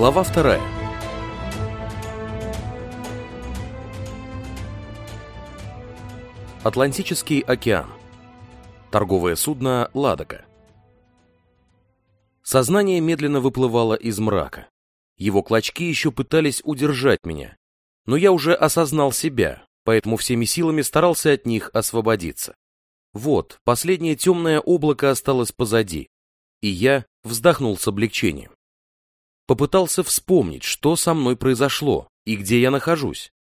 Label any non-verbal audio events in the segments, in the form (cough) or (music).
Глава вторая. Атлантический океан. Торговое судно «Ладога». Сознание медленно выплывало из мрака. Его клочки еще пытались удержать меня. Но я уже осознал себя, поэтому всеми силами старался от них освободиться. Вот, последнее темное облако осталось позади, и я вздохнул с облегчением. Попытался вспомнить, что со мной произошло и где я нахожусь.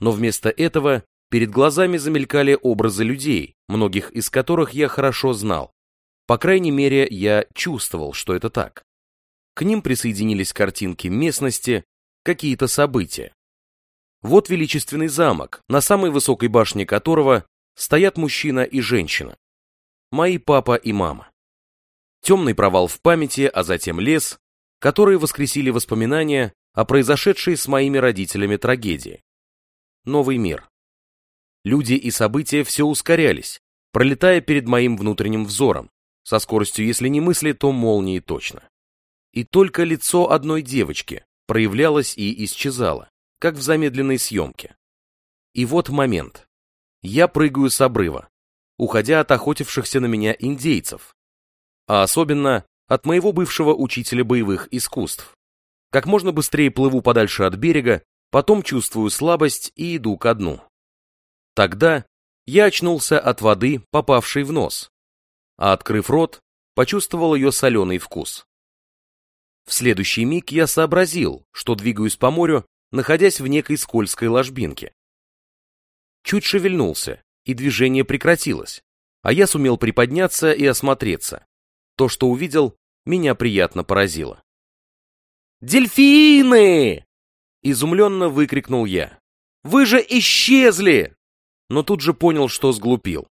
Но вместо этого перед глазами замелькали образы людей, многих из которых я хорошо знал. По крайней мере, я чувствовал, что это так. К ним присоединились картинки местности, какие-то события. Вот величественный замок, на самой высокой башне которого стоят мужчина и женщина. Мои папа и мама. Темный провал в памяти, а затем лес, которые воскресили воспоминания о произошедшей с моими родителями трагедии. Новый мир. Люди и события все ускорялись, пролетая перед моим внутренним взором, со скоростью, если не мысли, то молнии точно. И только лицо одной девочки проявлялось и исчезало, как в замедленной съемке. И вот момент. Я прыгаю с обрыва, уходя от охотившихся на меня индейцев, а особенно от моего бывшего учителя боевых искусств. Как можно быстрее плыву подальше от берега, потом чувствую слабость и иду ко дну. Тогда я очнулся от воды, попавшей в нос, а открыв рот, почувствовал ее соленый вкус. В следующий миг я сообразил, что двигаюсь по морю, находясь в некой скользкой ложбинке. Чуть шевельнулся, и движение прекратилось, а я сумел приподняться и осмотреться. То, что увидел, меня приятно поразило. «Дельфины!» — изумленно выкрикнул я. «Вы же исчезли!» Но тут же понял, что сглупил.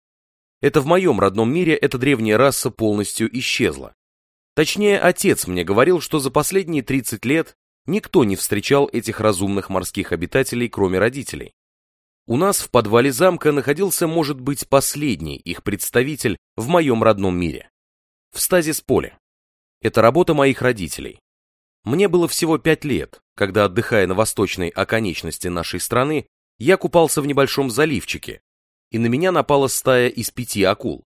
Это в моем родном мире эта древняя раса полностью исчезла. Точнее, отец мне говорил, что за последние 30 лет никто не встречал этих разумных морских обитателей, кроме родителей. У нас в подвале замка находился, может быть, последний их представитель в моем родном мире. В стазис поле. Это работа моих родителей. Мне было всего пять лет, когда, отдыхая на восточной оконечности нашей страны, я купался в небольшом заливчике, и на меня напала стая из пяти акул.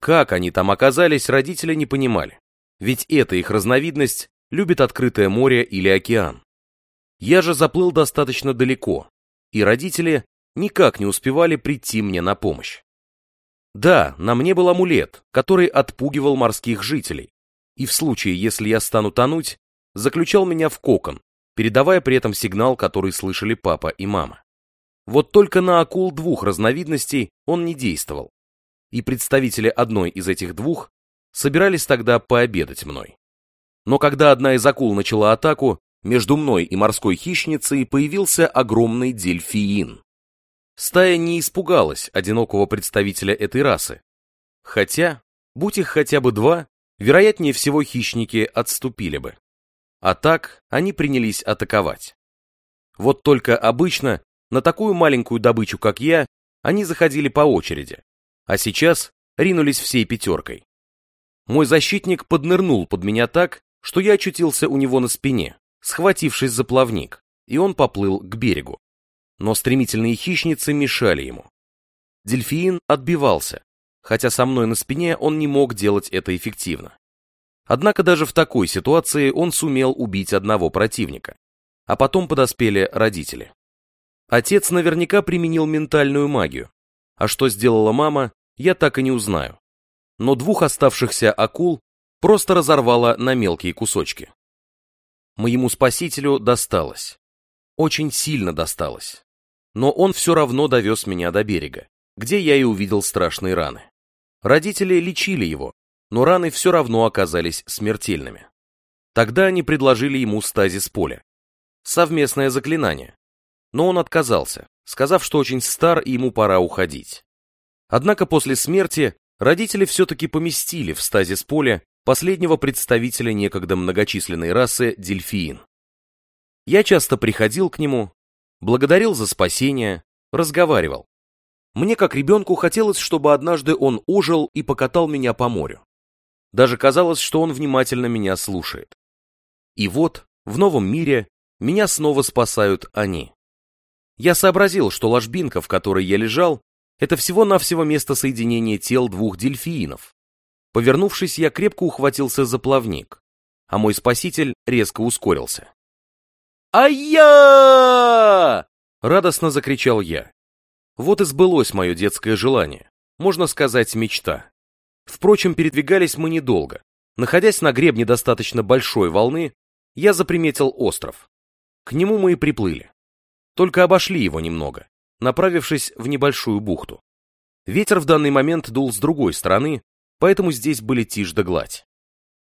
Как они там оказались, родители не понимали, ведь эта их разновидность любит открытое море или океан. Я же заплыл достаточно далеко, и родители никак не успевали прийти мне на помощь. Да, на мне был амулет, который отпугивал морских жителей, и в случае, если я стану тонуть, заключал меня в кокон, передавая при этом сигнал, который слышали папа и мама. Вот только на акул двух разновидностей он не действовал, и представители одной из этих двух собирались тогда пообедать мной. Но когда одна из акул начала атаку, между мной и морской хищницей появился огромный дельфиин. Стая не испугалась одинокого представителя этой расы. Хотя, будь их хотя бы два, вероятнее всего хищники отступили бы. А так они принялись атаковать. Вот только обычно на такую маленькую добычу, как я, они заходили по очереди, а сейчас ринулись всей пятеркой. Мой защитник поднырнул под меня так, что я очутился у него на спине, схватившись за плавник, и он поплыл к берегу. Но стремительные хищницы мешали ему. Дельфиин отбивался, хотя со мной на спине он не мог делать это эффективно. Однако даже в такой ситуации он сумел убить одного противника, а потом подоспели родители. Отец наверняка применил ментальную магию, а что сделала мама, я так и не узнаю. Но двух оставшихся акул просто разорвала на мелкие кусочки. Моему спасителю досталось. Очень сильно досталось. Но он все равно довез меня до берега, где я и увидел страшные раны. Родители лечили его, но раны все равно оказались смертельными. Тогда они предложили ему стазис поля. Совместное заклинание, но он отказался, сказав, что очень стар и ему пора уходить. Однако после смерти родители все-таки поместили в стазис поля последнего представителя некогда многочисленной расы дельфиин. Я часто приходил к нему, благодарил за спасение, разговаривал. Мне, как ребенку, хотелось, чтобы однажды он ожил и покатал меня по морю. Даже казалось, что он внимательно меня слушает. И вот, В новом мире меня снова спасают они. Я сообразил, что ложбинка, в которой я лежал, это всего-навсего место соединения тел двух дельфиинов. Повернувшись, я крепко ухватился за плавник, а мой спаситель резко ускорился. «Ай-я!» — радостно закричал я. Вот и сбылось мое детское желание, можно сказать, мечта. Впрочем, передвигались мы недолго. Находясь на гребне достаточно большой волны, я заприметил остров. К нему мы и приплыли. Только обошли его немного, направившись в небольшую бухту. Ветер в данный момент дул с другой стороны, поэтому здесь были тишь да гладь.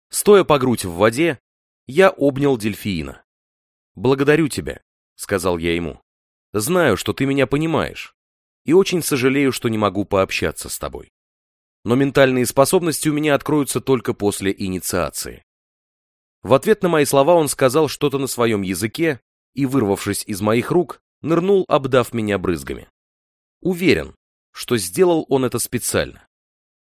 Стоя по грудь в воде, я обнял дельфиина. «Благодарю тебя», — сказал я ему. «Знаю, что ты меня понимаешь, и очень сожалею, что не могу пообщаться с тобой. Но ментальные способности у меня откроются только после инициации». В ответ на мои слова он сказал что-то на своем языке, и, вырвавшись из моих рук, нырнул, обдав меня брызгами. Уверен, что сделал он это специально.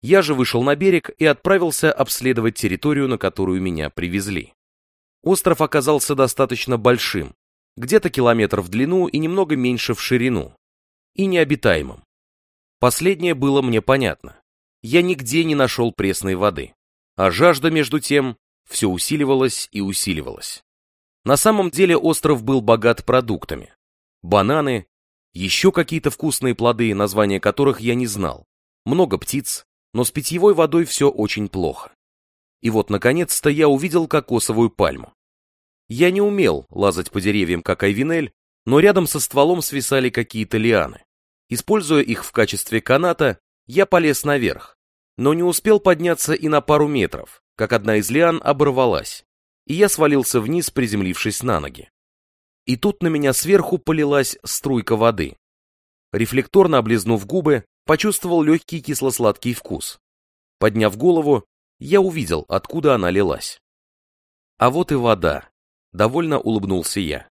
Я же вышел на берег и отправился обследовать территорию, на которую меня привезли. Остров оказался достаточно большим, где-то километр в длину и немного меньше в ширину, и необитаемым. Последнее было мне понятно. Я нигде не нашел пресной воды, а жажда, между тем, все усиливалась и усиливалась. На самом деле остров был богат продуктами. Бананы, еще какие-то вкусные плоды, названия которых я не знал, много птиц, но с питьевой водой все очень плохо. И вот, наконец-то, я увидел кокосовую пальму. Я не умел лазать по деревьям, как Айвинель, но рядом со стволом свисали какие-то лианы. Используя их в качестве каната, я полез наверх, но не успел подняться и на пару метров, как одна из лиан оборвалась, и я свалился вниз, приземлившись на ноги. И тут на меня сверху полилась струйка воды. Рефлекторно облизнув губы, почувствовал легкий кисло-сладкий вкус. Подняв голову, я увидел, откуда она лилась. А вот и вода. Довольно улыбнулся я.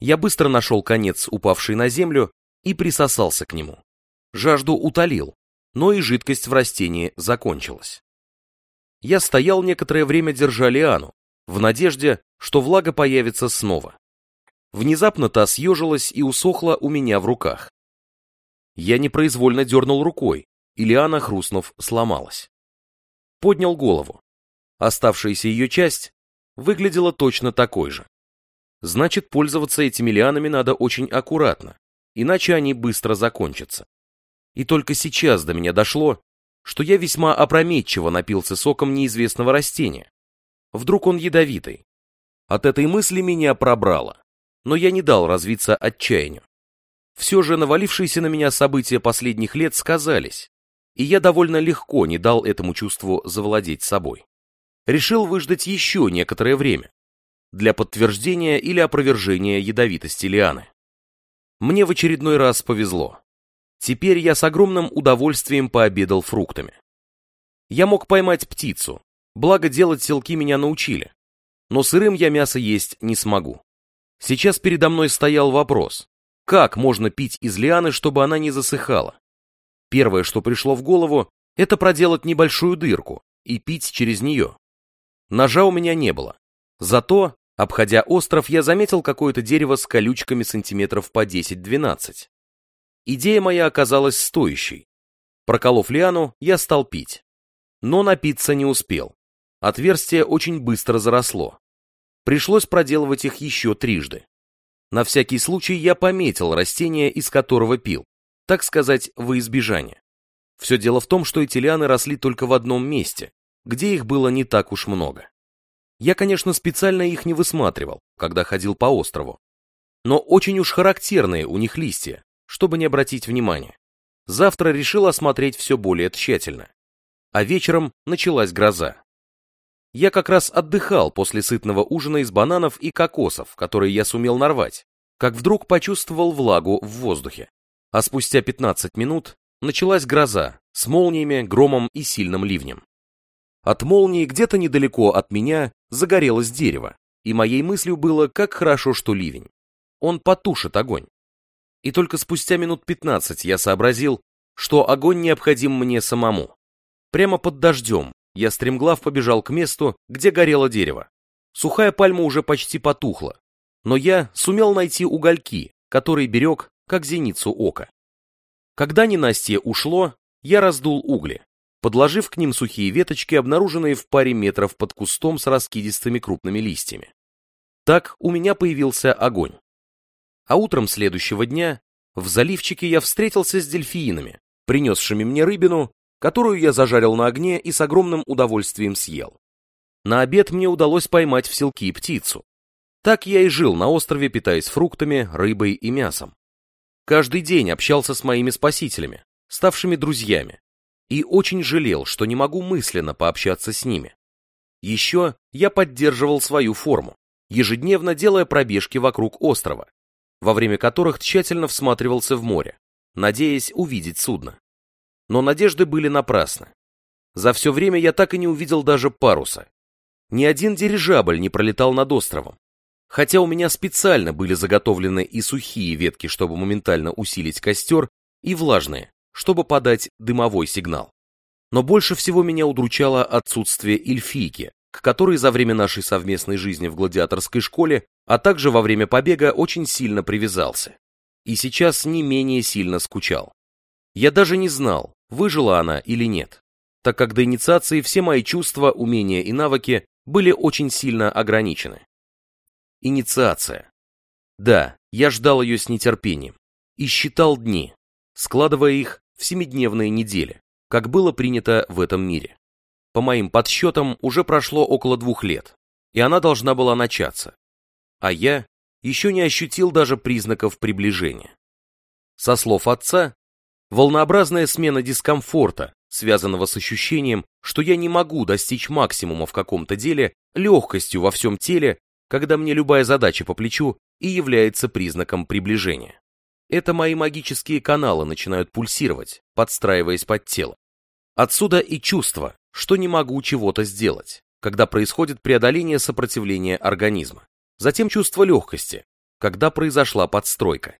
Я быстро нашел конец, упавший на землю, и присосался к нему. Жажду утолил, но и жидкость в растении закончилась. Я стоял некоторое время, держа лиану, в надежде, что влага появится снова. Внезапно та съежилась и усохла у меня в руках. Я непроизвольно дернул рукой, и лиана, хрустнув, сломалась. Поднял голову. Оставшаяся ее часть выглядела точно такой же. Значит, пользоваться этими лианами надо очень аккуратно, иначе они быстро закончатся. И только сейчас до меня дошло, что я весьма опрометчиво напился соком неизвестного растения, Вдруг он ядовитый? От этой мысли меня пробрало, но я не дал развиться отчаянию. Все же навалившиеся на меня события последних лет сказались, и я довольно легко не дал этому чувству завладеть собой. Решил выждать еще некоторое время для подтверждения или опровержения ядовитости лианы. Мне в очередной раз повезло. Теперь я с огромным удовольствием пообедал фруктами. Я мог поймать птицу, Благо делать селки меня научили. Но сырым я мясо есть не смогу. Сейчас передо мной стоял вопрос. Как можно пить из лианы, чтобы она не засыхала? Первое, что пришло в голову, это проделать небольшую дырку и пить через нее. Ножа у меня не было. Зато, обходя остров, я заметил какое-то дерево с колючками сантиметров по 10-12. Идея моя оказалась стоящей. Проколов лиану, я стал пить. Но напиться не успел. Отверстие очень быстро заросло. Пришлось проделывать их еще трижды. На всякий случай я пометил растение, из которого пил, так сказать, во избежание. Все дело в том, что эти лианы росли только в одном месте, где их было не так уж много. Я, конечно, специально их не высматривал, когда ходил по острову. Но очень уж характерные у них листья, чтобы не обратить внимания. Завтра решил осмотреть все более тщательно. А вечером началась гроза. Я как раз отдыхал после сытного ужина из бананов и кокосов, которые я сумел нарвать, как вдруг почувствовал влагу в воздухе. А спустя 15 минут началась гроза с молниями, громом и сильным ливнем. От молнии где-то недалеко от меня загорелось дерево, и моей мыслью было, как хорошо, что ливень. Он потушит огонь. И только спустя минут 15 я сообразил, что огонь необходим мне самому. Прямо под дождем, я стремглав побежал к месту, где горело дерево. Сухая пальма уже почти потухла, но я сумел найти угольки, которые берег, как зеницу ока. Когда ненастье ушло, я раздул угли, подложив к ним сухие веточки, обнаруженные в паре метров под кустом с раскидистыми крупными листьями. Так у меня появился огонь. А утром следующего дня в заливчике я встретился с дельфинами, принесшими мне рыбину, которую я зажарил на огне и с огромным удовольствием съел. На обед мне удалось поймать в селки птицу. Так я и жил на острове, питаясь фруктами, рыбой и мясом. Каждый день общался с моими спасителями, ставшими друзьями, и очень жалел, что не могу мысленно пообщаться с ними. Еще я поддерживал свою форму, ежедневно делая пробежки вокруг острова, во время которых тщательно всматривался в море, надеясь увидеть судно. Но надежды были напрасны. За все время я так и не увидел даже паруса. Ни один дирижабль не пролетал над островом. Хотя у меня специально были заготовлены и сухие ветки, чтобы моментально усилить костер, и влажные, чтобы подать дымовой сигнал. Но больше всего меня удручало отсутствие эльфийки, к которой за время нашей совместной жизни в гладиаторской школе, а также во время побега очень сильно привязался. И сейчас не менее сильно скучал. Я даже не знал, выжила она или нет, так как до инициации все мои чувства, умения и навыки были очень сильно ограничены. Инициация. Да, я ждал ее с нетерпением и считал дни, складывая их в семидневные недели, как было принято в этом мире. По моим подсчетам, уже прошло около двух лет, и она должна была начаться. А я еще не ощутил даже признаков приближения. Со слов отца, волнообразная смена дискомфорта, связанного с ощущением, что я не могу достичь максимума в каком-то деле, легкостью во всем теле, когда мне любая задача по плечу и является признаком приближения. Это мои магические каналы начинают пульсировать, подстраиваясь под тело. Отсюда и чувство, что не могу чего-то сделать, когда происходит преодоление сопротивления организма. Затем чувство легкости, когда произошла подстройка.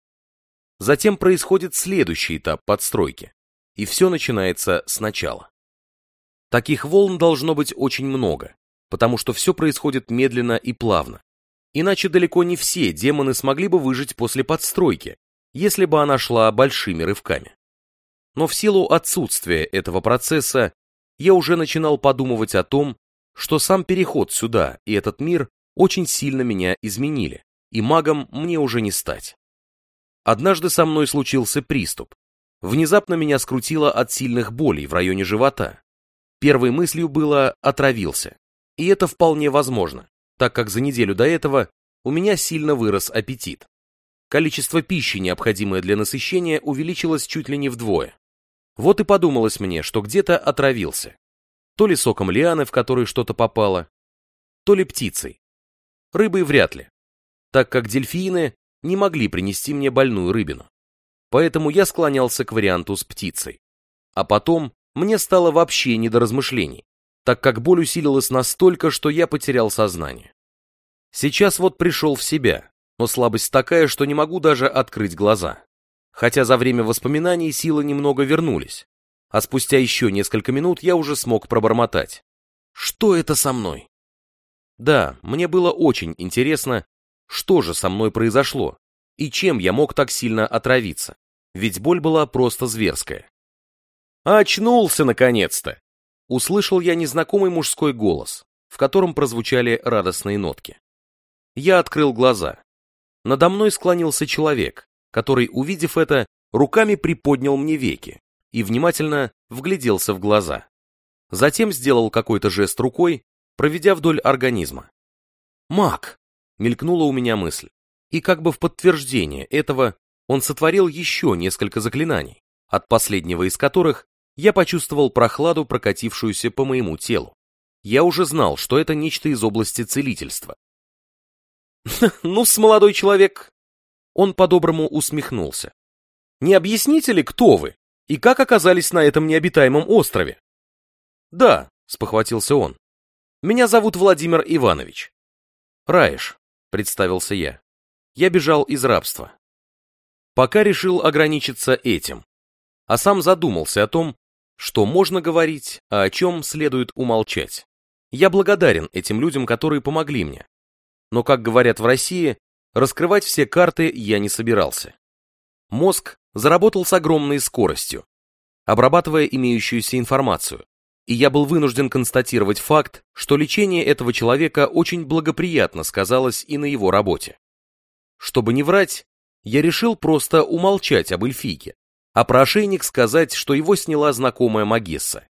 Затем происходит следующий этап подстройки, и все начинается сначала. Таких волн должно быть очень много, потому что все происходит медленно и плавно. Иначе далеко не все демоны смогли бы выжить после подстройки, если бы она шла большими рывками. Но в силу отсутствия этого процесса я уже начинал подумывать о том, что сам переход сюда и этот мир очень сильно меня изменили, и магом мне уже не стать. Однажды со мной случился приступ. Внезапно меня скрутило от сильных болей в районе живота. Первой мыслью было «отравился». И это вполне возможно, так как за неделю до этого у меня сильно вырос аппетит. Количество пищи, необходимое для насыщения, увеличилось чуть ли не вдвое. Вот и подумалось мне, что где-то отравился. То ли соком лианы, в которой что-то попало, то ли птицей. Рыбой вряд ли, так как дельфины не могли принести мне больную рыбину. Поэтому я склонялся к варианту с птицей. А потом мне стало вообще не до размышлений, так как боль усилилась настолько, что я потерял сознание. Сейчас вот пришел в себя, но слабость такая, что не могу даже открыть глаза. Хотя за время воспоминаний силы немного вернулись, а спустя еще несколько минут я уже смог пробормотать. Что это со мной? Да, мне было очень интересно, что же со мной произошло, и чем я мог так сильно отравиться, ведь боль была просто зверская. «Очнулся, наконец-то!» Услышал я незнакомый мужской голос, в котором прозвучали радостные нотки. Я открыл глаза. Надо мной склонился человек, который, увидев это, руками приподнял мне веки и внимательно вгляделся в глаза. Затем сделал какой-то жест рукой, проведя вдоль организма. «Маг!» — мелькнула у меня мысль. И как бы в подтверждение этого он сотворил еще несколько заклинаний, от последнего из которых я почувствовал прохладу, прокатившуюся по моему телу. Я уже знал, что это нечто из области целительства, (laughs) «Ну-с, молодой человек!» Он по-доброму усмехнулся. «Не объясните ли, кто вы и как оказались на этом необитаемом острове?» «Да», — спохватился он. «Меня зовут Владимир Иванович». «Раиш», — представился я. «Я бежал из рабства». Пока решил ограничиться этим, а сам задумался о том, что можно говорить, а о чем следует умолчать. Я благодарен этим людям, которые помогли мне. Но, как говорят в России, раскрывать все карты я не собирался. Мозг заработал с огромной скоростью, обрабатывая имеющуюся информацию, и я был вынужден констатировать факт, что лечение этого человека очень благоприятно сказалось и на его работе. Чтобы не врать, я решил просто умолчать об эльфийке, а про ошейник сказать, что его сняла знакомая Магесса.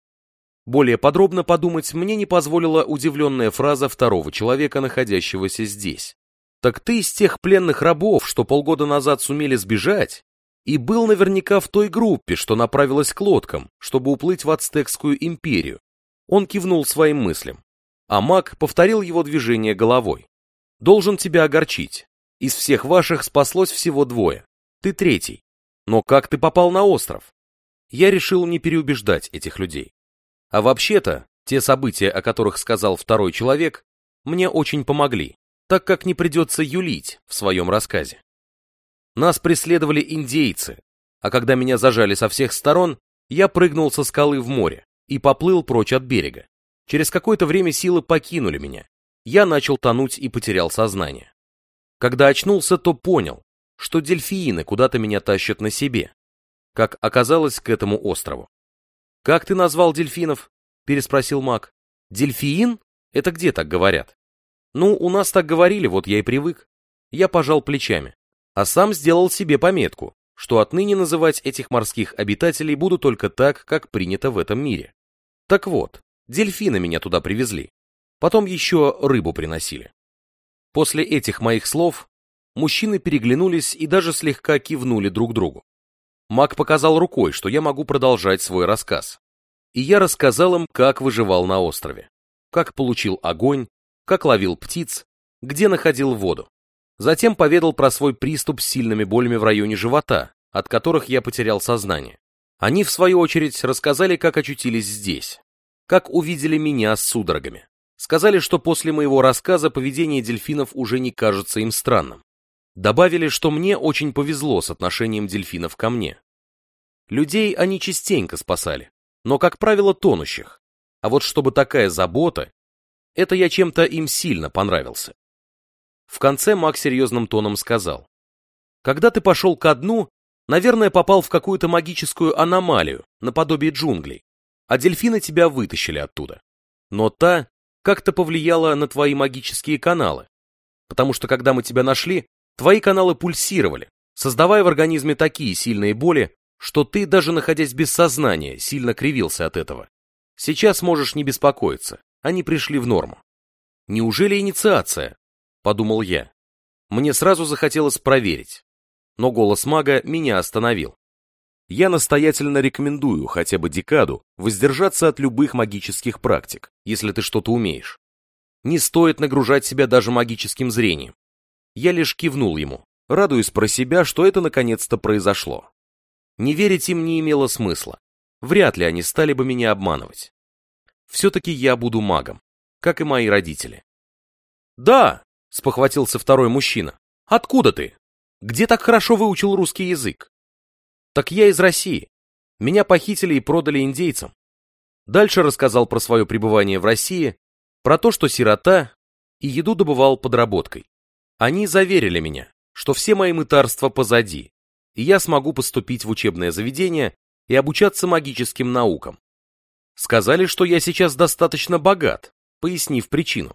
Более подробно подумать мне не позволила удивленная фраза второго человека, находящегося здесь. «Так ты из тех пленных рабов, что полгода назад сумели сбежать, и был наверняка в той группе, что направилась к лодкам, чтобы уплыть в Ацтекскую империю». Он кивнул своим мыслям, а маг повторил его движение головой. «Должен тебя огорчить. Из всех ваших спаслось всего двое. Ты третий. Но как ты попал на остров?» Я решил не переубеждать этих людей. А вообще-то, те события, о которых сказал второй человек, мне очень помогли, так как не придется юлить в своем рассказе. Нас преследовали индейцы, а когда меня зажали со всех сторон, я прыгнул со скалы в море и поплыл прочь от берега. Через какое-то время силы покинули меня. Я начал тонуть и потерял сознание. Когда очнулся, то понял, что дельфиины куда-то меня тащат на себе, как оказалось к этому острову. «Как ты назвал дельфинов?» — переспросил маг. «Дельфиин? Это где так говорят?» «Ну, у нас так говорили, вот я и привык». Я пожал плечами, а сам сделал себе пометку, что отныне называть этих морских обитателей буду только так, как принято в этом мире. Так вот, дельфины меня туда привезли. Потом еще рыбу приносили. После этих моих слов мужчины переглянулись и даже слегка кивнули друг другу. Маг показал рукой, что я могу продолжать свой рассказ. И я рассказал им, как выживал на острове, как получил огонь, как ловил птиц, где находил воду. Затем поведал про свой приступ с сильными болями в районе живота, от которых я потерял сознание. Они, в свою очередь, рассказали, как очутились здесь, как увидели меня с судорогами. Сказали, что после моего рассказа поведение дельфинов уже не кажется им странным. Добавили, что мне очень повезло с отношением дельфинов ко мне. Людей они частенько спасали, но, как правило, тонущих. А вот чтобы такая забота, это я чем-то им сильно понравился. В конце Мак серьезным тоном сказал. Когда ты пошел ко дну, наверное, попал в какую-то магическую аномалию, наподобие джунглей, а дельфины тебя вытащили оттуда. Но та как-то повлияла на твои магические каналы, потому что когда мы тебя нашли, Твои каналы пульсировали, создавая в организме такие сильные боли, что ты, даже находясь без сознания, сильно кривился от этого. Сейчас можешь не беспокоиться, они пришли в норму. Неужели инициация? Подумал я. Мне сразу захотелось проверить. Но голос мага меня остановил. Я настоятельно рекомендую хотя бы декаду воздержаться от любых магических практик, если ты что-то умеешь. Не стоит нагружать себя даже магическим зрением. Я лишь кивнул ему, радуясь про себя, что это наконец-то произошло. Не верить им не имело смысла. Вряд ли они стали бы меня обманывать. Все-таки я буду магом, как и мои родители. «Да!» — спохватился второй мужчина. «Откуда ты? Где так хорошо выучил русский язык?» «Так я из России. Меня похитили и продали индейцам». Дальше рассказал про свое пребывание в России, про то, что сирота, и еду добывал подработкой. Они заверили меня, что все мои мытарства позади, и я смогу поступить в учебное заведение и обучаться магическим наукам. Сказали, что я сейчас достаточно богат, пояснив причину.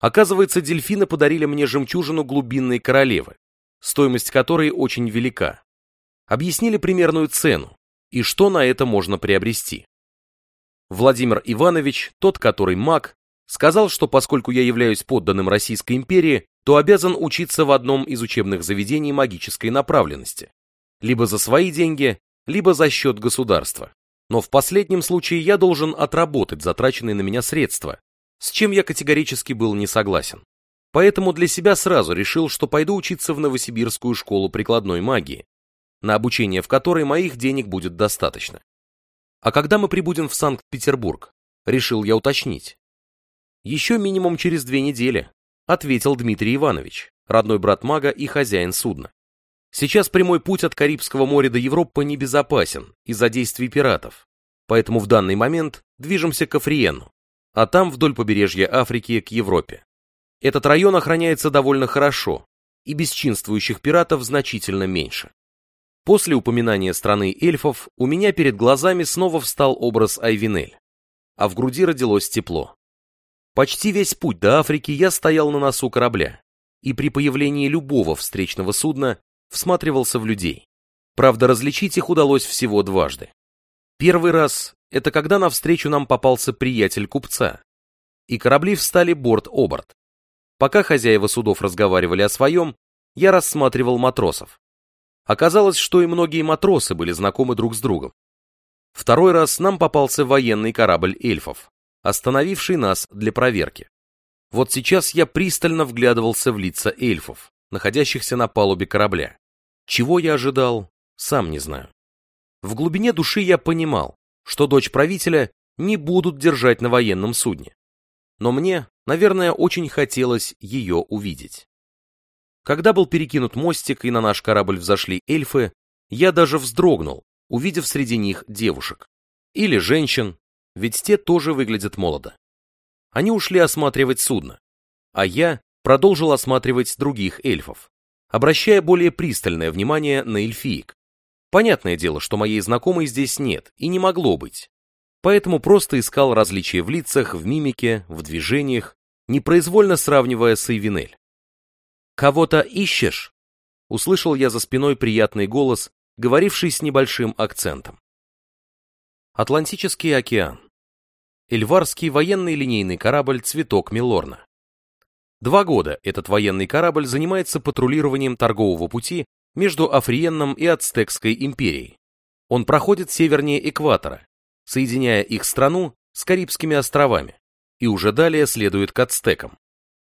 Оказывается, дельфины подарили мне жемчужину глубинной королевы, стоимость которой очень велика. Объяснили примерную цену и что на это можно приобрести. Владимир Иванович, тот, который маг, сказал, что поскольку я являюсь подданным Российской империи, то обязан учиться в одном из учебных заведений магической направленности. Либо за свои деньги, либо за счет государства. Но в последнем случае я должен отработать затраченные на меня средства, с чем я категорически был не согласен. Поэтому для себя сразу решил, что пойду учиться в Новосибирскую школу прикладной магии, на обучение в которой моих денег будет достаточно. А когда мы прибудем в Санкт-Петербург, решил я уточнить. Еще минимум через две недели, ответил Дмитрий Иванович, родной брат мага и хозяин судна. Сейчас прямой путь от Карибского моря до Европы небезопасен из-за действий пиратов, поэтому в данный момент движемся к Африену. а там вдоль побережья Африки к Европе. Этот район охраняется довольно хорошо, и бесчинствующих пиратов значительно меньше. После упоминания страны эльфов у меня перед глазами снова встал образ Айвинель, а в груди родилось тепло. Почти весь путь до Африки я стоял на носу корабля, и при появлении любого встречного судна всматривался в людей. Правда, различить их удалось всего дважды. Первый раз — это когда навстречу нам попался приятель купца, и корабли встали борт-оборт. Пока хозяева судов разговаривали о своем, я рассматривал матросов. Оказалось, что и многие матросы были знакомы друг с другом. Второй раз нам попался военный корабль эльфов, остановивший нас для проверки. Вот сейчас я пристально вглядывался в лица эльфов, находящихся на палубе корабля. Чего я ожидал, сам не знаю. В глубине души я понимал, что дочь правителя не будут держать на военном судне. Но мне, наверное, очень хотелось ее увидеть. Когда был перекинут мостик и на наш корабль взошли эльфы, я даже вздрогнул, увидев среди них девушек. Или женщин, ведь те тоже выглядят молодо. Они ушли осматривать судно, а я продолжил осматривать других эльфов, обращая более пристальное внимание на эльфиек. Понятное дело, что моей знакомой здесь нет и не могло быть. Поэтому просто искал различия в лицах, в мимике, в движениях, непроизвольно сравнивая с Эйвинель. «Кого-то ищешь?» Услышал я за спиной приятный голос, говоривший с небольшим акцентом. Атлантический океан. Эльварский военный линейный корабль «Цветок Милорна». Два года этот военный корабль занимается патрулированием торгового пути между Африенном и Ацтекской империей. Он проходит севернее экватора, соединяя их страну с Карибскими островами, и уже далее следует к ацтекам.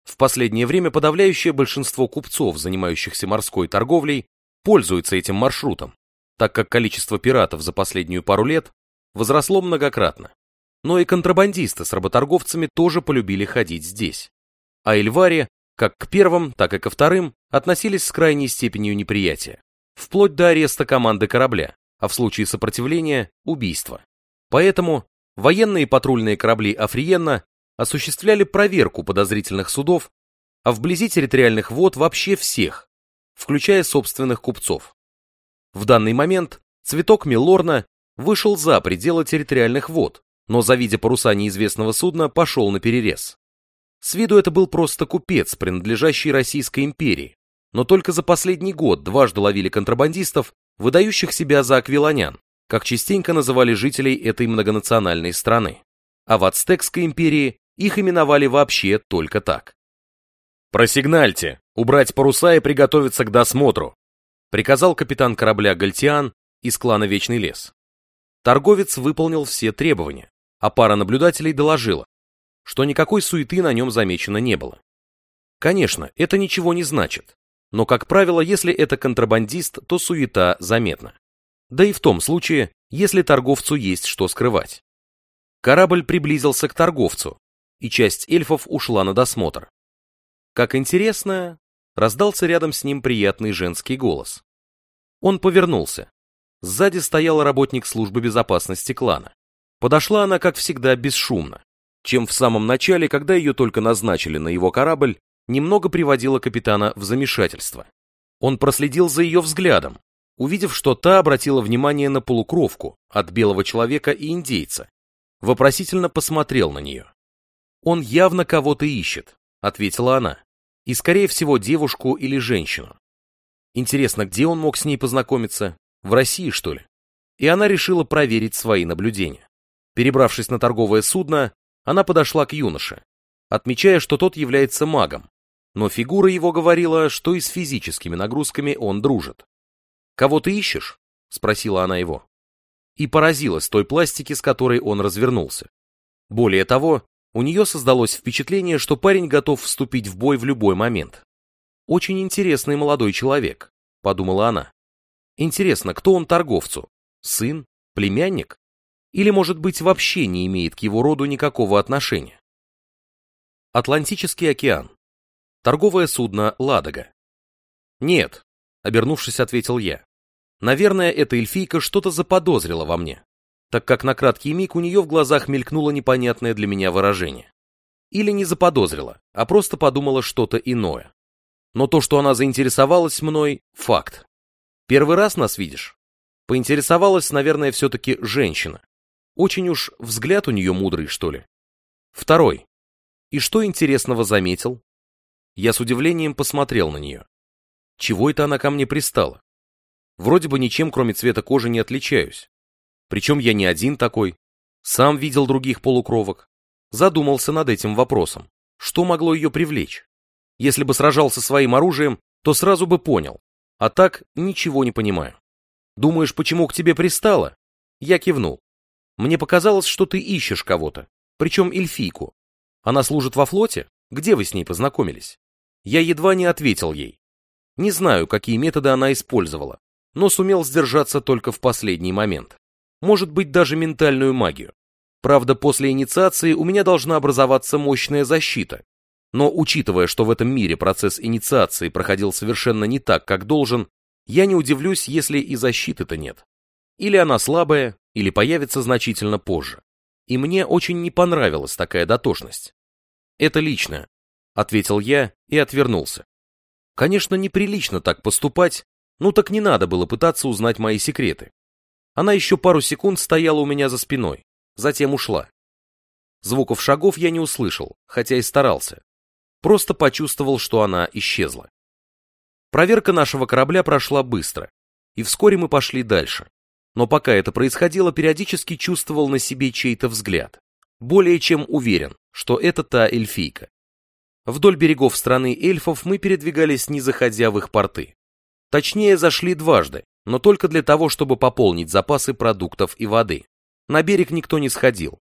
В последнее время подавляющее большинство купцов, занимающихся морской торговлей, пользуются этим маршрутом, так как количество пиратов за последнюю пару лет возросло многократно. Но и контрабандисты с работорговцами тоже полюбили ходить здесь. А Эльвари, как к первым, так и ко вторым, относились с крайней степенью неприятия, вплоть до ареста команды корабля, а в случае сопротивления – убийства. Поэтому военные патрульные корабли Африенна осуществляли проверку подозрительных судов, а вблизи территориальных вод вообще всех, включая собственных купцов. В данный момент цветок Милорна вышел за пределы территориальных вод, но, завидя паруса неизвестного судна, пошел на перерез. С виду это был просто купец, принадлежащий Российской империи, но только за последний год дважды ловили контрабандистов, выдающих себя за аквилонян, как частенько называли жителей этой многонациональной страны. А в Ацтекской империи их именовали вообще только так. «Просигнальте! Убрать паруса и приготовиться к досмотру!» приказал капитан корабля Гальтиан из клана Вечный лес. Торговец выполнил все требования, а пара наблюдателей доложила, что никакой суеты на нем замечено не было. Конечно, это ничего не значит, но, как правило, если это контрабандист, то суета заметна. Да и в том случае, если торговцу есть что скрывать. Корабль приблизился к торговцу, и часть эльфов ушла на досмотр. Как интересно, раздался рядом с ним приятный женский голос. Он повернулся. Сзади стоял работник службы безопасности клана. Подошла она, как всегда, бесшумно, чем в самом начале, когда ее только назначили на его корабль, немного приводила капитана в замешательство. Он проследил за ее взглядом, увидев, что та обратила внимание на полукровку от белого человека и индейца, вопросительно посмотрел на нее. «Он явно кого-то ищет», — ответила она, «и, скорее всего, девушку или женщину. Интересно, где он мог с ней познакомиться? В России, что ли?» И она решила проверить свои наблюдения. Перебравшись на торговое судно, она подошла к юноше, отмечая, что тот является магом, но фигура его говорила, что и с физическими нагрузками он дружит. «Кого ты ищешь?» — спросила она его. И поразилась той пластики, с которой он развернулся. Более того, у нее создалось впечатление, что парень готов вступить в бой в любой момент. «Очень интересный молодой человек», — подумала она. «Интересно, кто он торговцу? Сын? Племянник? Или, может быть, вообще не имеет к его роду никакого отношения?» Атлантический океан. Торговое судно «Ладога». «Нет», — обернувшись, ответил я. Наверное, эта эльфийка что-то заподозрила во мне. так как на краткий миг у нее в глазах мелькнуло непонятное для меня выражение. Или не заподозрила, а просто подумала что-то иное. Но то, что она заинтересовалась мной, факт. Первый раз нас видишь? Поинтересовалась, наверное, все-таки женщина. Очень уж взгляд у нее мудрый, что ли. Второй. И что интересного заметил? Я с удивлением посмотрел на нее. Чего это она ко мне пристала? Вроде бы ничем, кроме цвета кожи, не отличаюсь. Причем я не один такой. Сам видел других полукровок. Задумался над этим вопросом. Что могло ее привлечь? Если бы сражался своим оружием, то сразу бы понял. А так ничего не понимаю. Думаешь, почему к тебе пристало? Я кивнул. Мне показалось, что ты ищешь кого-то. Причем эльфийку. Она служит во флоте? Где вы с ней познакомились? Я едва не ответил ей. Не знаю, какие методы она использовала, но сумел сдержаться только в последний момент может быть даже ментальную магию. Правда, после инициации у меня должна образоваться мощная защита. Но учитывая, что в этом мире процесс инициации проходил совершенно не так, как должен, я не удивлюсь, если и защиты-то нет. Или она слабая, или появится значительно позже. И мне очень не понравилась такая дотошность. Это лично, ответил я и отвернулся. Конечно, неприлично так поступать, ну так не надо было пытаться узнать мои секреты. Она еще пару секунд стояла у меня за спиной, затем ушла. Звуков шагов я не услышал, хотя и старался. Просто почувствовал, что она исчезла. Проверка нашего корабля прошла быстро, и вскоре мы пошли дальше. Но пока это происходило, периодически чувствовал на себе чей-то взгляд. Более чем уверен, что это та эльфийка. Вдоль берегов страны эльфов мы передвигались, не заходя в их порты. Точнее, зашли дважды, но только для того, чтобы пополнить запасы продуктов и воды. На берег никто не сходил,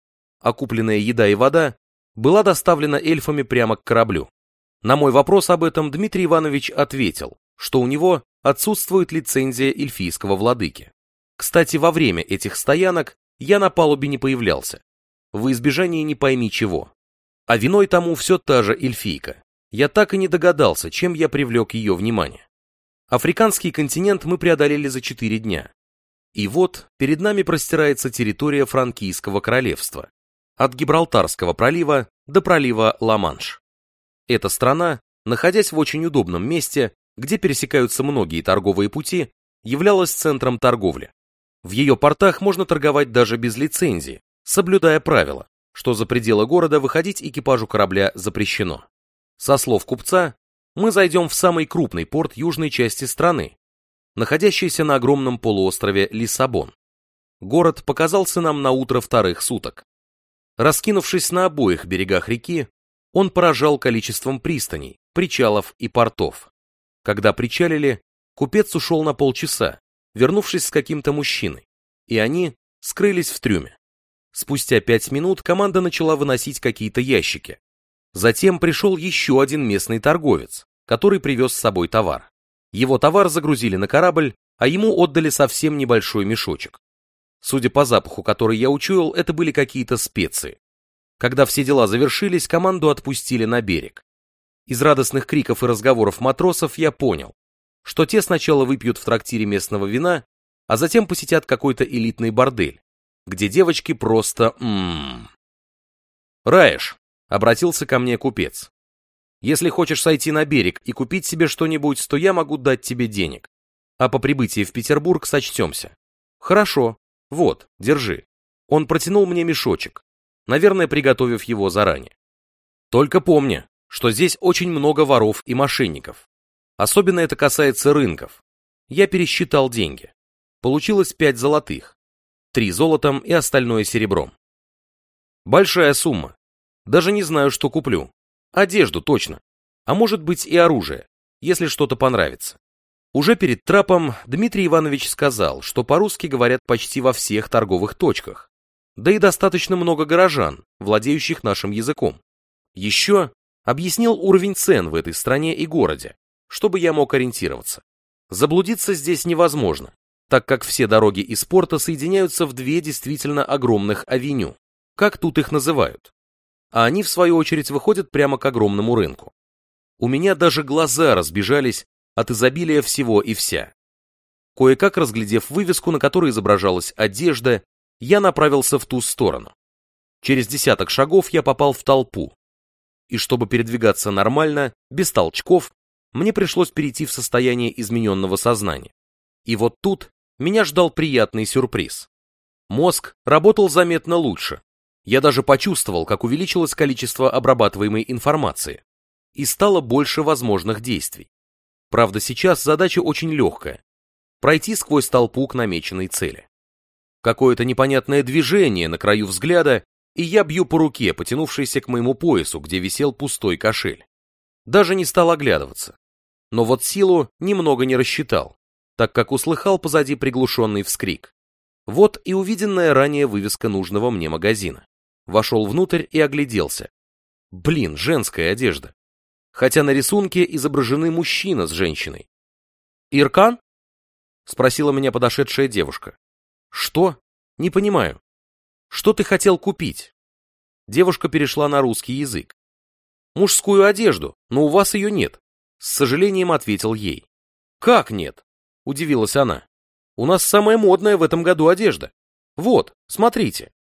а купленная еда и вода была доставлена эльфами прямо к кораблю. На мой вопрос об этом Дмитрий Иванович ответил, что у него отсутствует лицензия эльфийского владыки. Кстати, во время этих стоянок я на палубе не появлялся, в избежании не пойми чего. А виной тому все та же эльфийка. Я так и не догадался, чем я привлек ее внимание. Африканский континент мы преодолели за 4 дня. И вот перед нами простирается территория Франкийского королевства, от Гибралтарского пролива до пролива Ла-Манш. Эта страна, находясь в очень удобном месте, где пересекаются многие торговые пути, являлась центром торговли. В ее портах можно торговать даже без лицензии, соблюдая правила, что за пределы города выходить экипажу корабля запрещено. Со слов купца, мы зайдем в самый крупный порт южной части страны, находящийся на огромном полуострове Лиссабон. Город показался нам на утро вторых суток. Раскинувшись на обоих берегах реки, он поражал количеством пристаней, причалов и портов. Когда причалили, купец ушел на полчаса, вернувшись с каким-то мужчиной, и они скрылись в трюме. Спустя пять минут команда начала выносить какие-то ящики. Затем пришел еще один местный торговец, который привез с собой товар. Его товар загрузили на корабль, а ему отдали совсем небольшой мешочек. Судя по запаху, который я учуял, это были какие-то специи. Когда все дела завершились, команду отпустили на берег. Из радостных криков и разговоров матросов я понял, что те сначала выпьют в трактире местного вина, а затем посетят какой-то элитный бордель, где девочки просто ммм. «Раеш», — обратился ко мне купец, если хочешь сойти на берег и купить себе что-нибудь, то я могу дать тебе денег. А по прибытии в Петербург сочтемся. Хорошо. Вот, держи. Он протянул мне мешочек, наверное, приготовив его заранее. Только помни, что здесь очень много воров и мошенников. Особенно это касается рынков. Я пересчитал деньги. Получилось пять золотых. Три золотом и остальное серебром. Большая сумма. Даже не знаю, что куплю. Одежду точно. А может быть и оружие, если что-то понравится. Уже перед трапом Дмитрий Иванович сказал, что по-русски говорят почти во всех торговых точках. Да и достаточно много горожан, владеющих нашим языком. Еще объяснил уровень цен в этой стране и городе, чтобы я мог ориентироваться. Заблудиться здесь невозможно, так как все дороги из порта соединяются в две действительно огромных авеню, как тут их называют а они, в свою очередь, выходят прямо к огромному рынку. У меня даже глаза разбежались от изобилия всего и вся. Кое-как разглядев вывеску, на которой изображалась одежда, я направился в ту сторону. Через десяток шагов я попал в толпу. И чтобы передвигаться нормально, без толчков, мне пришлось перейти в состояние измененного сознания. И вот тут меня ждал приятный сюрприз. Мозг работал заметно лучше. Я даже почувствовал, как увеличилось количество обрабатываемой информации. И стало больше возможных действий. Правда, сейчас задача очень легкая. Пройти сквозь толпу к намеченной цели. Какое-то непонятное движение на краю взгляда, и я бью по руке, потянувшейся к моему поясу, где висел пустой кошель. Даже не стал оглядываться. Но вот силу немного не рассчитал, так как услыхал позади приглушенный вскрик. Вот и увиденная ранее вывеска нужного мне магазина. Вошел внутрь и огляделся. Блин, женская одежда. Хотя на рисунке изображены мужчина с женщиной. «Иркан?» — спросила меня подошедшая девушка. «Что? Не понимаю. Что ты хотел купить?» Девушка перешла на русский язык. «Мужскую одежду, но у вас ее нет», — с сожалением ответил ей. «Как нет?» — удивилась она. «У нас самая модная в этом году одежда. Вот, смотрите.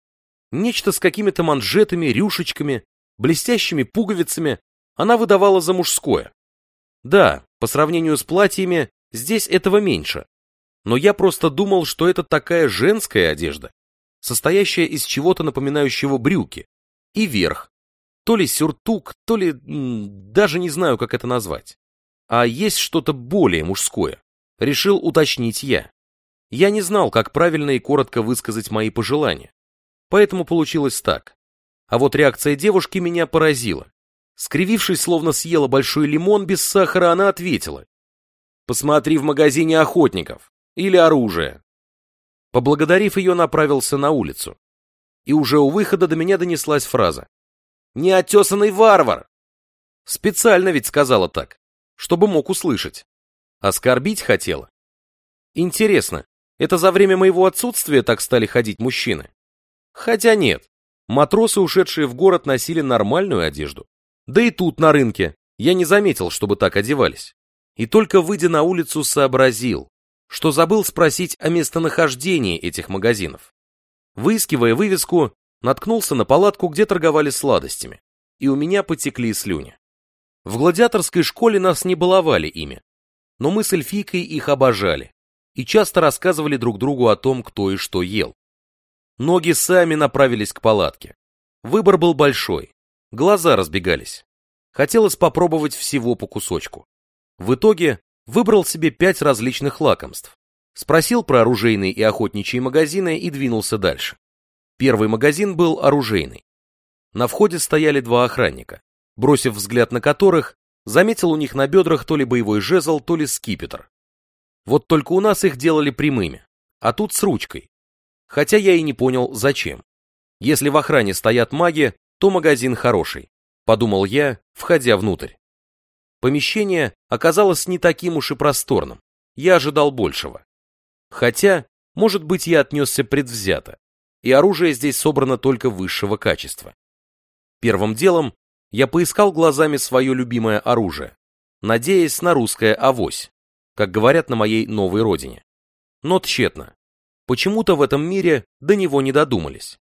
Нечто с какими-то манжетами, рюшечками, блестящими пуговицами она выдавала за мужское. Да, по сравнению с платьями, здесь этого меньше, но я просто думал, что это такая женская одежда, состоящая из чего-то напоминающего брюки, и верх, то ли сюртук, то ли... даже не знаю, как это назвать. А есть что-то более мужское, решил уточнить я. Я не знал, как правильно и коротко высказать мои пожелания, поэтому получилось так. А вот реакция девушки меня поразила. Скривившись, словно съела большой лимон без сахара, она ответила. «Посмотри в магазине охотников или оружие. Поблагодарив ее, направился на улицу. И уже у выхода до меня донеслась фраза. «Неотесанный варвар!» Специально ведь сказала так, чтобы мог услышать. Оскорбить хотела. Интересно, это за время моего отсутствия так стали ходить мужчины? Хотя нет, матросы, ушедшие в город, носили нормальную одежду. Да и тут, на рынке, я не заметил, чтобы так одевались. И только выйдя на улицу, сообразил, что забыл спросить о местонахождении этих магазинов. Выискивая вывеску, наткнулся на палатку, где торговали сладостями, и у меня потекли слюни. В гладиаторской школе нас не баловали ими, но мы с эльфийкой их обожали и часто рассказывали друг другу о том, кто и что ел. Ноги сами направились к палатке. Выбор был большой, глаза разбегались. Хотелось попробовать всего по кусочку. В итоге Выбрал себе пять различных лакомств. Спросил про оружейные и охотничьи магазины и двинулся дальше. Первый магазин был оружейный. На входе стояли два охранника, бросив взгляд на которых, заметил у них на бедрах то ли боевой жезл, то ли скипетр. Вот только у нас их делали прямыми, а тут с ручкой. Хотя я и не понял, зачем. Если в охране стоят маги, то магазин хороший, подумал я, входя внутрь. Помещение оказалось не таким уж и просторным. Я ожидал большего. Хотя, может быть, я отнесся предвзято, и оружие здесь собрано только высшего качества. Первым делом я поискал глазами свое любимое оружие, надеясь на русское авось, как говорят на моей новой родине. Но тщетно. Почему-то в этом мире до него не додумались.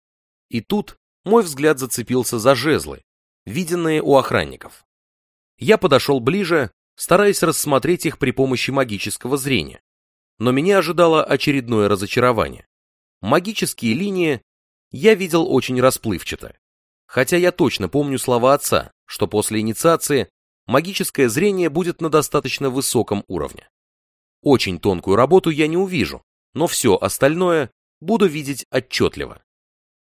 И тут мой взгляд зацепился за жезлы, виденные у охранников. Я подошел ближе, стараясь рассмотреть их при помощи магического зрения. Но меня ожидало очередное разочарование. Магические линии я видел очень расплывчато. Хотя я точно помню слова отца, что после инициации магическое зрение будет на достаточно высоком уровне. Очень тонкую работу я не увижу, но все остальное буду видеть отчетливо.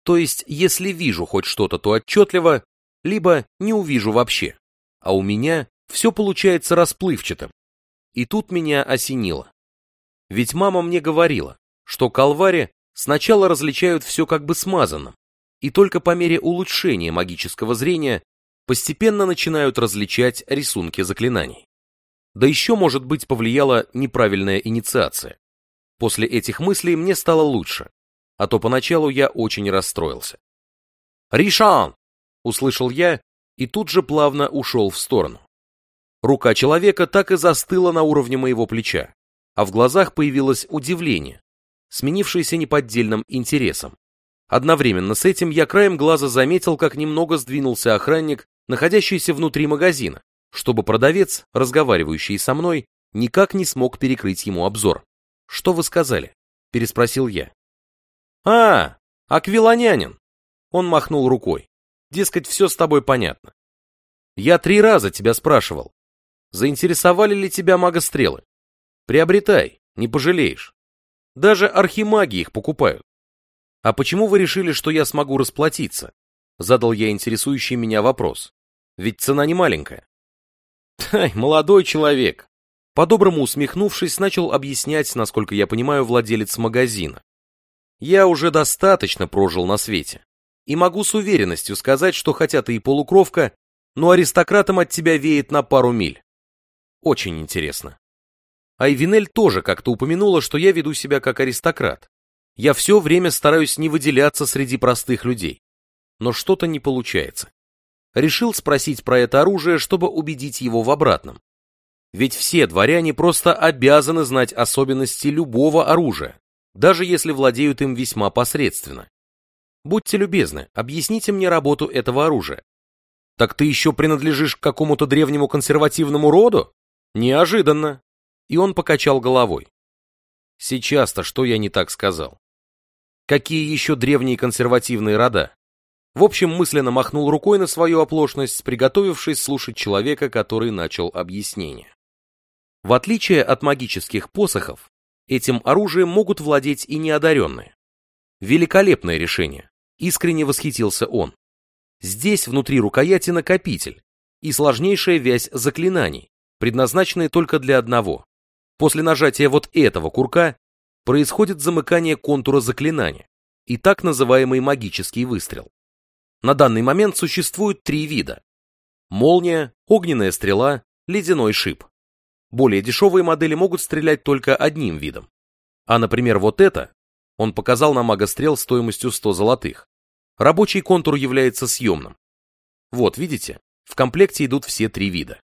То есть, если вижу хоть что-то, то отчетливо, либо не увижу вообще а у меня все получается расплывчатым. И тут меня осенило. Ведь мама мне говорила, что колвари сначала различают все как бы смазанным, и только по мере улучшения магического зрения постепенно начинают различать рисунки заклинаний. Да еще, может быть, повлияла неправильная инициация. После этих мыслей мне стало лучше, а то поначалу я очень расстроился. «Ришан!» — услышал я и тут же плавно ушел в сторону. Рука человека так и застыла на уровне моего плеча, а в глазах появилось удивление, сменившееся неподдельным интересом. Одновременно с этим я краем глаза заметил, как немного сдвинулся охранник, находящийся внутри магазина, чтобы продавец, разговаривающий со мной, никак не смог перекрыть ему обзор. «Что вы сказали?» – переспросил я. «А, аквилонянин!» Он махнул рукой. Дескать, все с тобой понятно. Я три раза тебя спрашивал. Заинтересовали ли тебя магострелы? Приобретай, не пожалеешь. Даже архимаги их покупают. А почему вы решили, что я смогу расплатиться? Задал я интересующий меня вопрос. Ведь цена не маленькая. Ай, молодой человек. По-доброму усмехнувшись, начал объяснять, насколько я понимаю, владелец магазина. Я уже достаточно прожил на свете. И могу с уверенностью сказать, что хотя ты и полукровка, но аристократом от тебя веет на пару миль. Очень интересно. Айвинель тоже как-то упомянула, что я веду себя как аристократ. Я все время стараюсь не выделяться среди простых людей. Но что-то не получается. Решил спросить про это оружие, чтобы убедить его в обратном. Ведь все дворяне просто обязаны знать особенности любого оружия, даже если владеют им весьма посредственно. Будьте любезны, объясните мне работу этого оружия. Так ты еще принадлежишь к какому-то древнему консервативному роду? Неожиданно. И он покачал головой. Сейчас-то что я не так сказал? Какие еще древние консервативные рода? В общем, мысленно махнул рукой на свою оплошность, приготовившись слушать человека, который начал объяснение. В отличие от магических посохов, этим оружием могут владеть и неодаренные. Великолепное решение, искренне восхитился он. Здесь внутри рукояти накопитель и сложнейшая вязь заклинаний, предназначенные только для одного. После нажатия вот этого курка происходит замыкание контура заклинания и так называемый магический выстрел. На данный момент существует три вида. Молния, огненная стрела, ледяной шип. Более дешевые модели могут стрелять только одним видом. А, например, вот это, он показал на магострел стоимостью 100 золотых. Рабочий контур является съемным. Вот, видите, в комплекте идут все три вида.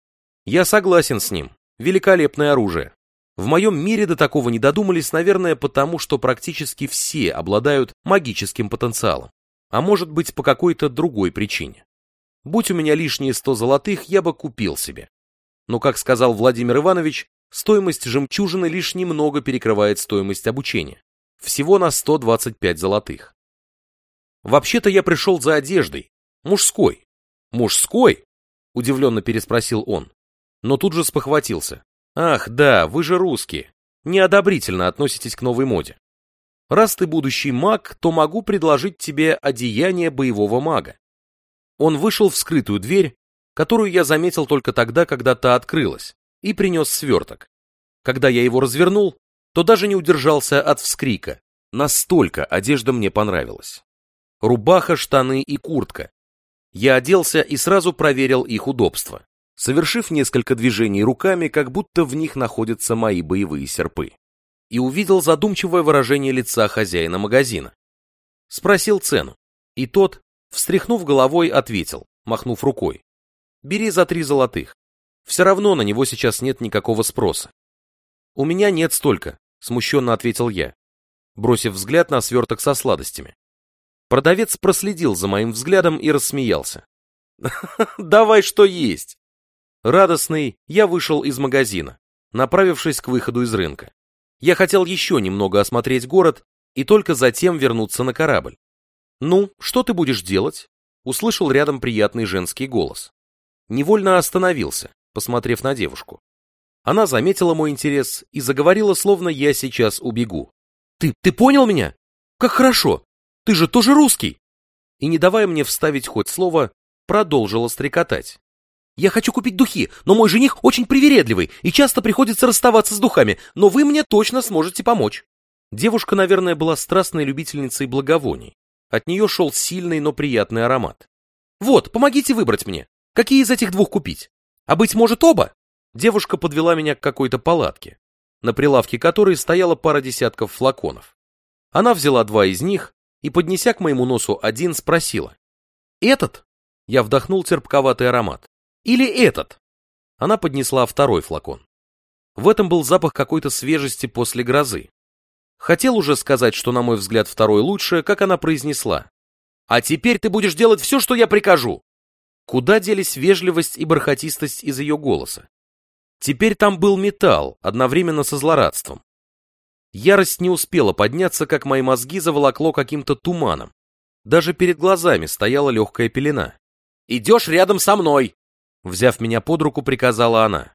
Я согласен с ним. Великолепное оружие. В моем мире до такого не додумались, наверное, потому что практически все обладают магическим потенциалом. А может быть, по какой-то другой причине. Будь у меня лишние 100 золотых, я бы купил себе. Но, как сказал Владимир Иванович, стоимость жемчужины лишь немного перекрывает стоимость обучения. Всего на 125 золотых. Вообще-то я пришел за одеждой. Мужской. Мужской? Удивленно переспросил он. Но тут же спохватился. Ах, да, вы же русские. Неодобрительно относитесь к новой моде. Раз ты будущий маг, то могу предложить тебе одеяние боевого мага. Он вышел в скрытую дверь, которую я заметил только тогда, когда та открылась, и принес сверток. Когда я его развернул, то даже не удержался от вскрика. Настолько одежда мне понравилась. Рубаха, штаны и куртка. Я оделся и сразу проверил их удобство, совершив несколько движений руками, как будто в них находятся мои боевые серпы. И увидел задумчивое выражение лица хозяина магазина. Спросил цену, и тот, встряхнув головой, ответил, махнув рукой. Бери за три золотых. Все равно на него сейчас нет никакого спроса. У меня нет столько, смущенно ответил я, бросив взгляд на сверток со сладостями. Продавец проследил за моим взглядом и рассмеялся. «Давай что есть!» Радостный, я вышел из магазина, направившись к выходу из рынка. Я хотел еще немного осмотреть город и только затем вернуться на корабль. «Ну, что ты будешь делать?» Услышал рядом приятный женский голос. Невольно остановился, посмотрев на девушку. Она заметила мой интерес и заговорила, словно я сейчас убегу. «Ты, ты понял меня? Как хорошо! Ты же тоже русский!» И не давая мне вставить хоть слово, продолжила стрекотать. «Я хочу купить духи, но мой жених очень привередливый и часто приходится расставаться с духами, но вы мне точно сможете помочь». Девушка, наверное, была страстной любительницей благовоний. От нее шел сильный, но приятный аромат. «Вот, помогите выбрать мне. Какие из этих двух купить? А быть может оба?» Девушка подвела меня к какой-то палатке, на прилавке которой стояла пара десятков флаконов. Она взяла два из них и, поднеся к моему носу один, спросила. «Этот?» Я вдохнул терпковатый аромат. «Или этот?» Она поднесла второй флакон. В этом был запах какой-то свежести после грозы. Хотел уже сказать, что, на мой взгляд, второй лучше, как она произнесла. «А теперь ты будешь делать все, что я прикажу!» Куда делись вежливость и бархатистость из ее голоса? Теперь там был металл, одновременно со злорадством. Ярость не успела подняться, как мои мозги заволокло каким-то туманом. Даже перед глазами стояла легкая пелена. «Идешь рядом со мной!» Взяв меня под руку, приказала она.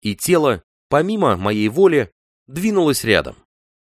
И тело, помимо моей воли, двинулось рядом.